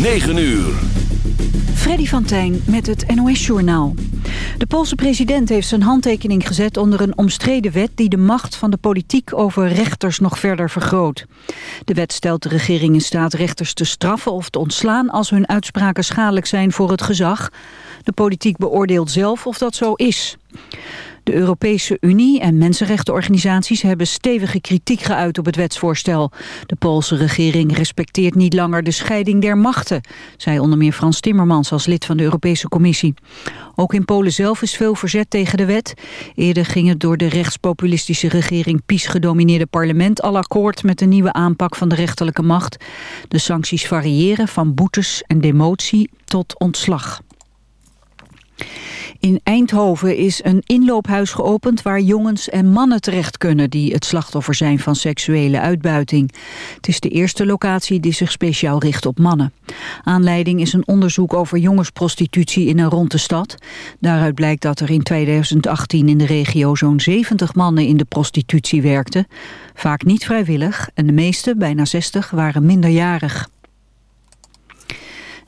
9 uur. Freddy van Tijn met het NOS-journaal. De Poolse president heeft zijn handtekening gezet onder een omstreden wet... die de macht van de politiek over rechters nog verder vergroot. De wet stelt de regering in staat rechters te straffen of te ontslaan... als hun uitspraken schadelijk zijn voor het gezag. De politiek beoordeelt zelf of dat zo is. De Europese Unie en mensenrechtenorganisaties hebben stevige kritiek geuit op het wetsvoorstel. De Poolse regering respecteert niet langer de scheiding der machten, zei onder meer Frans Timmermans als lid van de Europese Commissie. Ook in Polen zelf is veel verzet tegen de wet. Eerder ging het door de rechtspopulistische regering PiS gedomineerde parlement al akkoord met de nieuwe aanpak van de rechterlijke macht. De sancties variëren van boetes en demotie tot ontslag. In Eindhoven is een inloophuis geopend waar jongens en mannen terecht kunnen die het slachtoffer zijn van seksuele uitbuiting. Het is de eerste locatie die zich speciaal richt op mannen. Aanleiding is een onderzoek over jongensprostitutie in en rond de stad. Daaruit blijkt dat er in 2018 in de regio zo'n 70 mannen in de prostitutie werkten. Vaak niet vrijwillig en de meeste, bijna 60, waren minderjarig.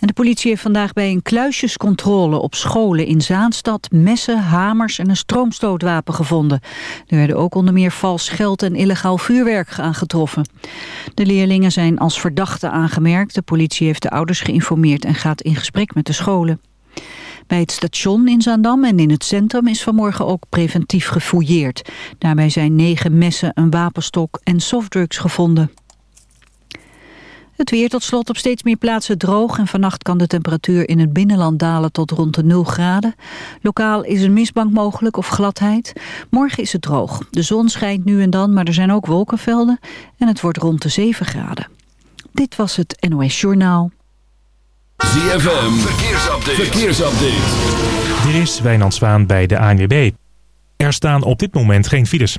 De politie heeft vandaag bij een kluisjescontrole op scholen in Zaanstad messen, hamers en een stroomstootwapen gevonden. Er werden ook onder meer vals geld en illegaal vuurwerk aangetroffen. De leerlingen zijn als verdachten aangemerkt. De politie heeft de ouders geïnformeerd en gaat in gesprek met de scholen. Bij het station in Zaandam en in het centrum is vanmorgen ook preventief gefouilleerd. Daarbij zijn negen messen, een wapenstok en softdrugs gevonden. Het weer tot slot op steeds meer plaatsen droog... en vannacht kan de temperatuur in het binnenland dalen tot rond de 0 graden. Lokaal is een mistbank mogelijk of gladheid. Morgen is het droog. De zon schijnt nu en dan, maar er zijn ook wolkenvelden... en het wordt rond de 7 graden. Dit was het NOS Journaal. ZFM, verkeersupdate. verkeersupdate. Dit is Wijnand Zwaan bij de ANWB. Er staan op dit moment geen files.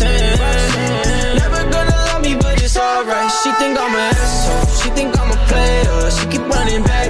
Roxanne, never gonna love me, but it's alright. She think I'm an asshole, she think I'm a player, she keep running promised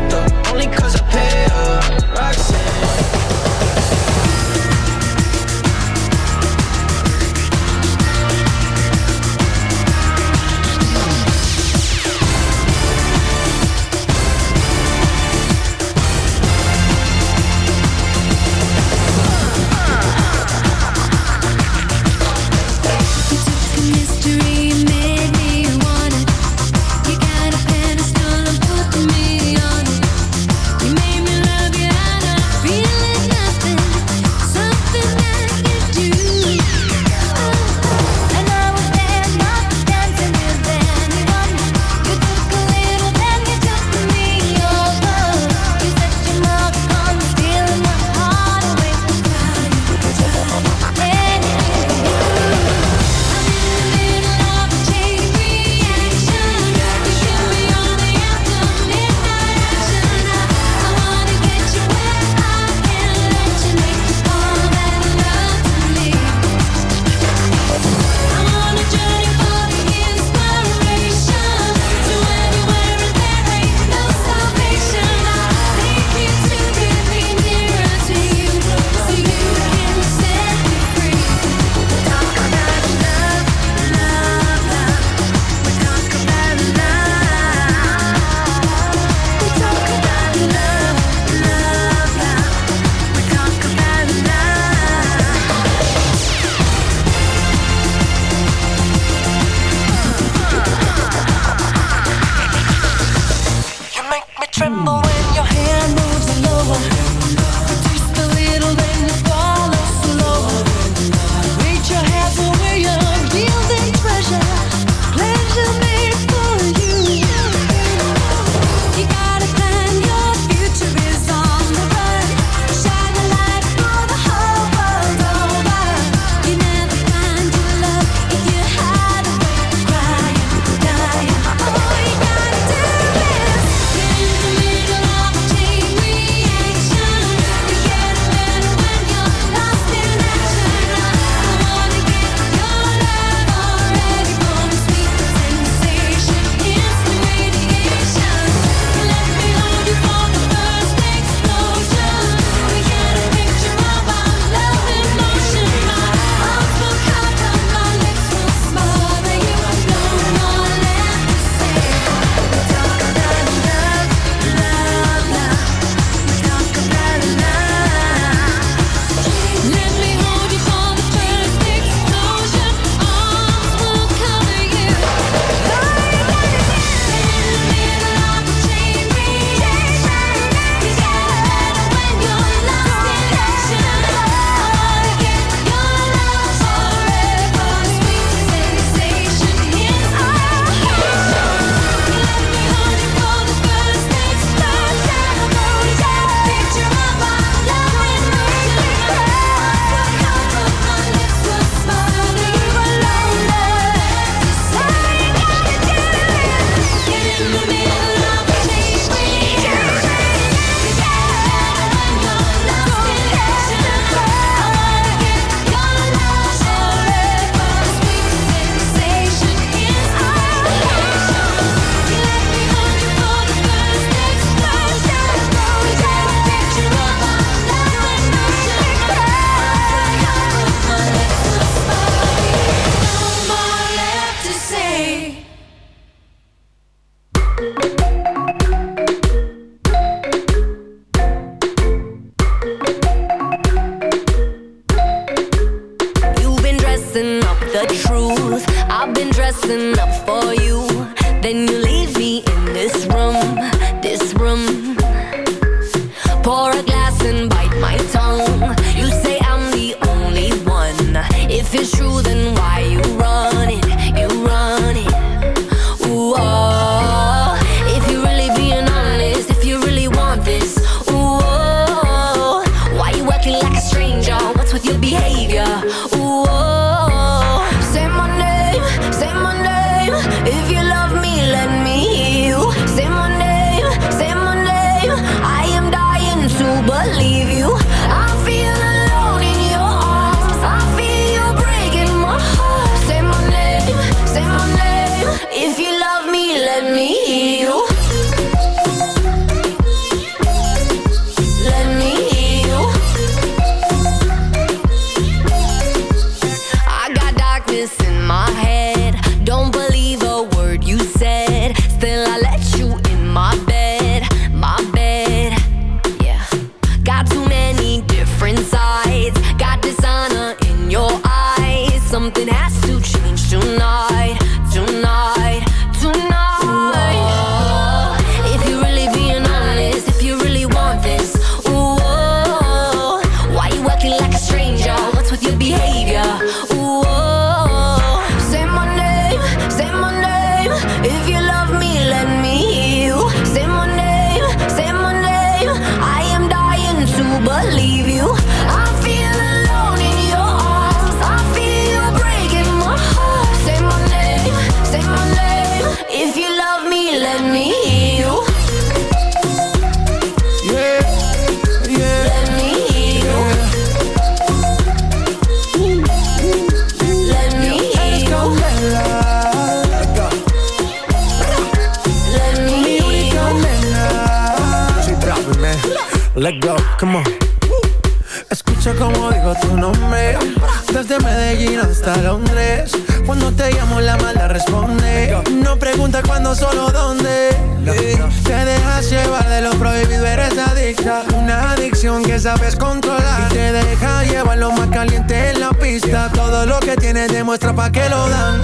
sabes controlar. Y te deja llevar lo más caliente en la pista. Todo lo que tienes demuestra pa' que lo dan.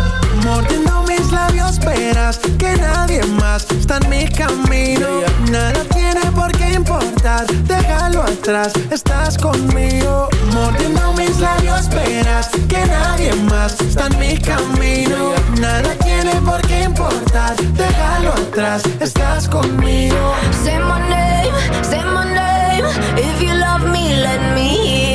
Mordiendo mis labios, verás que nadie más está en mi camino. Nada tiene por qué importar, déjalo atrás, estás conmigo. Mordiendo mis labios, verás que nadie más está en mi camino. Nada tiene por qué importar, déjalo atrás, estás conmigo. Say my name, say my name. If you love me, let me hear.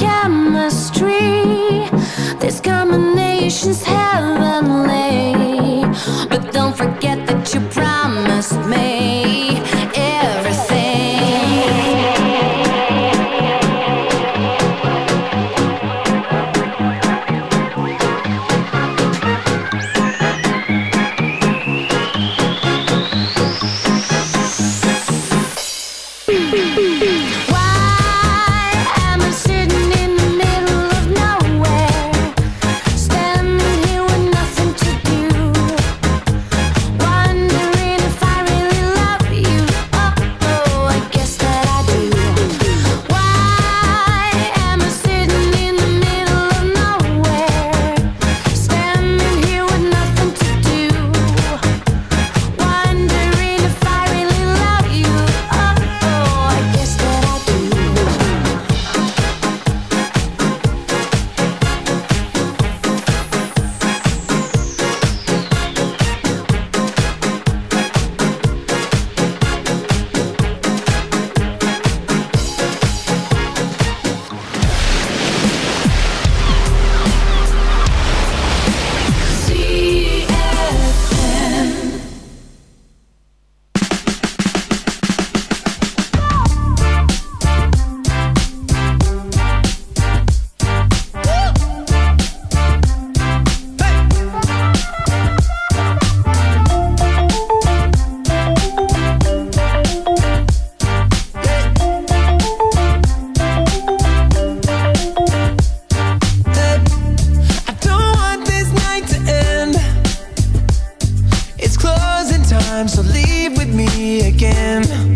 Have me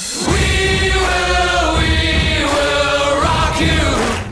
We will, we will rock you.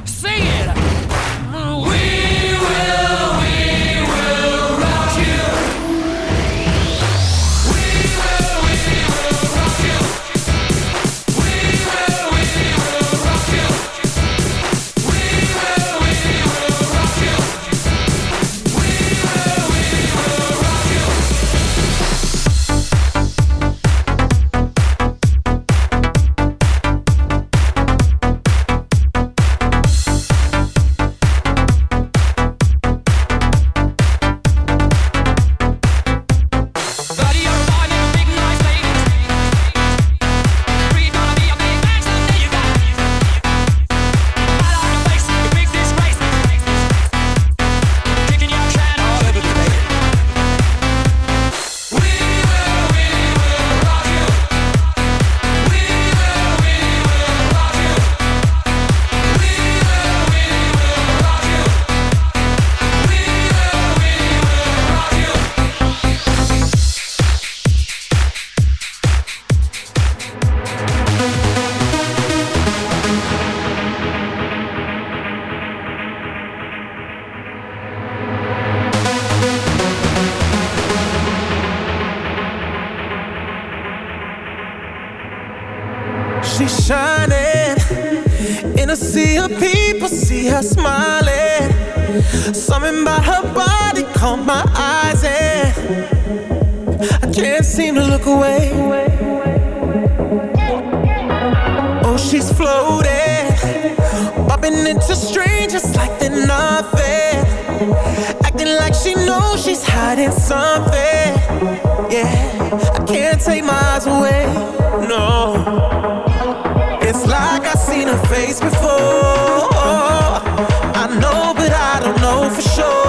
shining. In a sea of people, see her smiling. Something about her body caught my eyes and I can't seem to look away. Oh, she's floating bumping into strangers like they're nothing. Acting like she knows she's hiding something. Yeah, I can't take my eyes away, no. It's like I've seen her face before. I know, but I don't know for sure.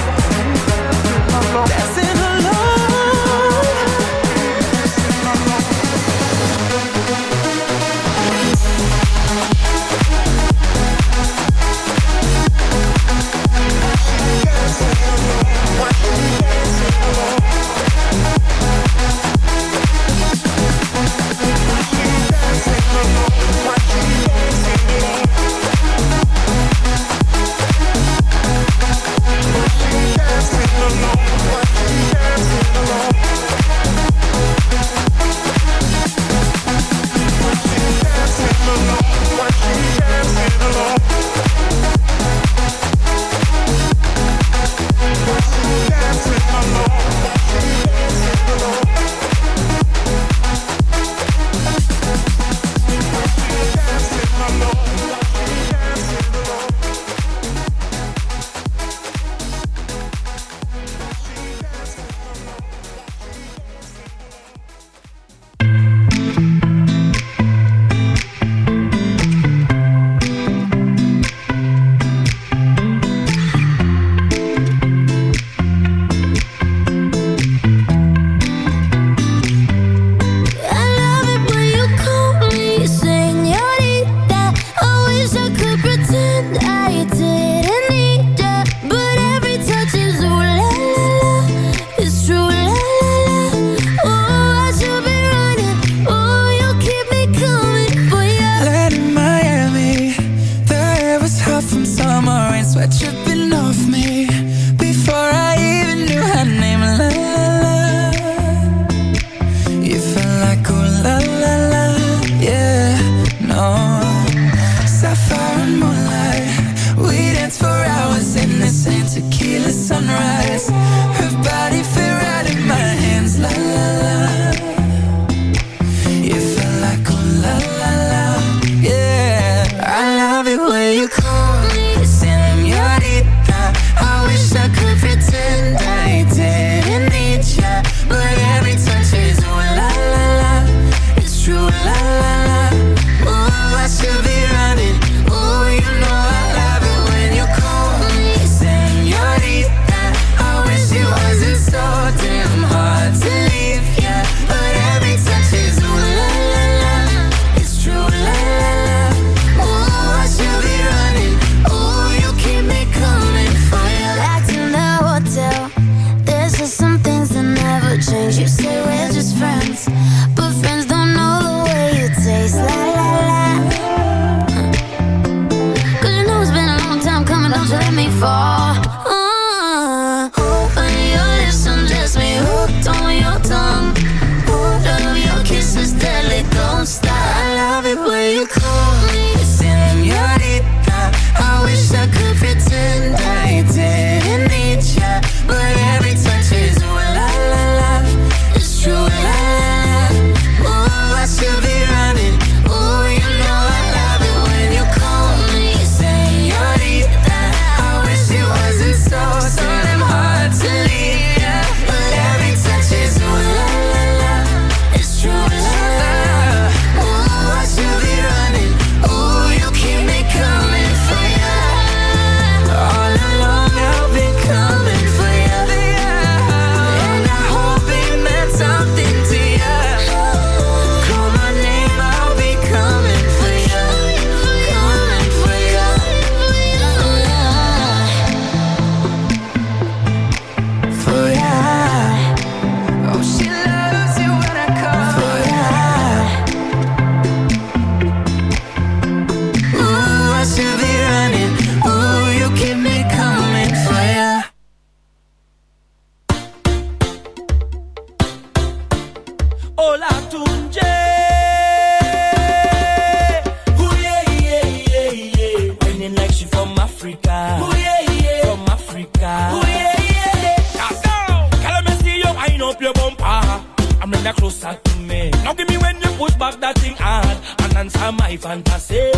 I'm in closer to me. Now give me when you push back that thing hard and answer my fantasy.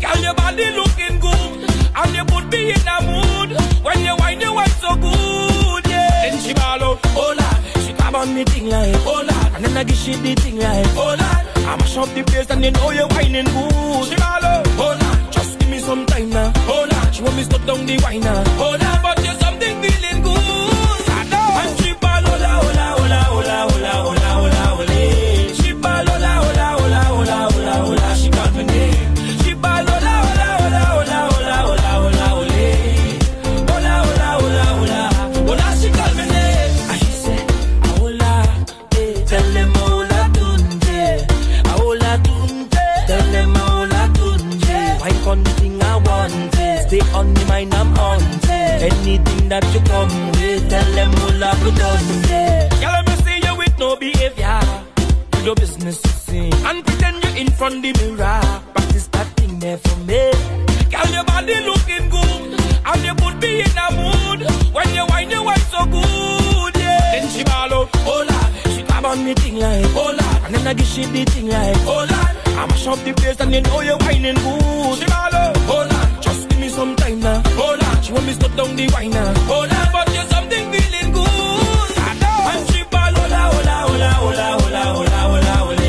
Girl, your body looking good and you put me in a mood when you wind you wind so good. Yeah. Then she ball out, oh lord. She grab on me thing like, oh lord. And then I give she the thing like, oh. I mash up the place and you know you whining good. She ball out, oh lord. Just give me some time now, oh lord. She want me stop down the wine now, oh lord. But you something feeling that you come with, tell them hola, tunje. Girl, let me see you with no behavior. Do your business, you sing. And pretend you're in front the mirror. Practice that thing there for me. Girl, your body looking good. And you put me in a mood. When you whine, you whine so good, yeah. Then she ball out, oh lord. She grab on me thing like, oh lord. And then I give she the thing like, oh lord. I mash up the place and you know you're whining good. She ball out, oh oh. She want me stop down the oh lord. But you something feeling good. I know. And she ball, hola, hola, hola, hola, hola, hola, hola, hola.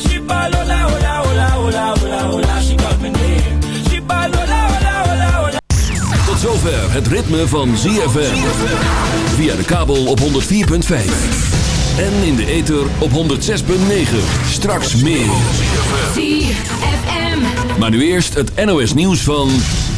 She ball, hola, hola, hola, hola, hola, hola. She called me name. She ball, hola, hola, hola, hola. Tot zover het ritme van ZFM. Via de kabel op 104.5. En in de ether op 106.9. Straks meer. ZFM. Maar nu eerst het NOS nieuws van...